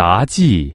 杂技。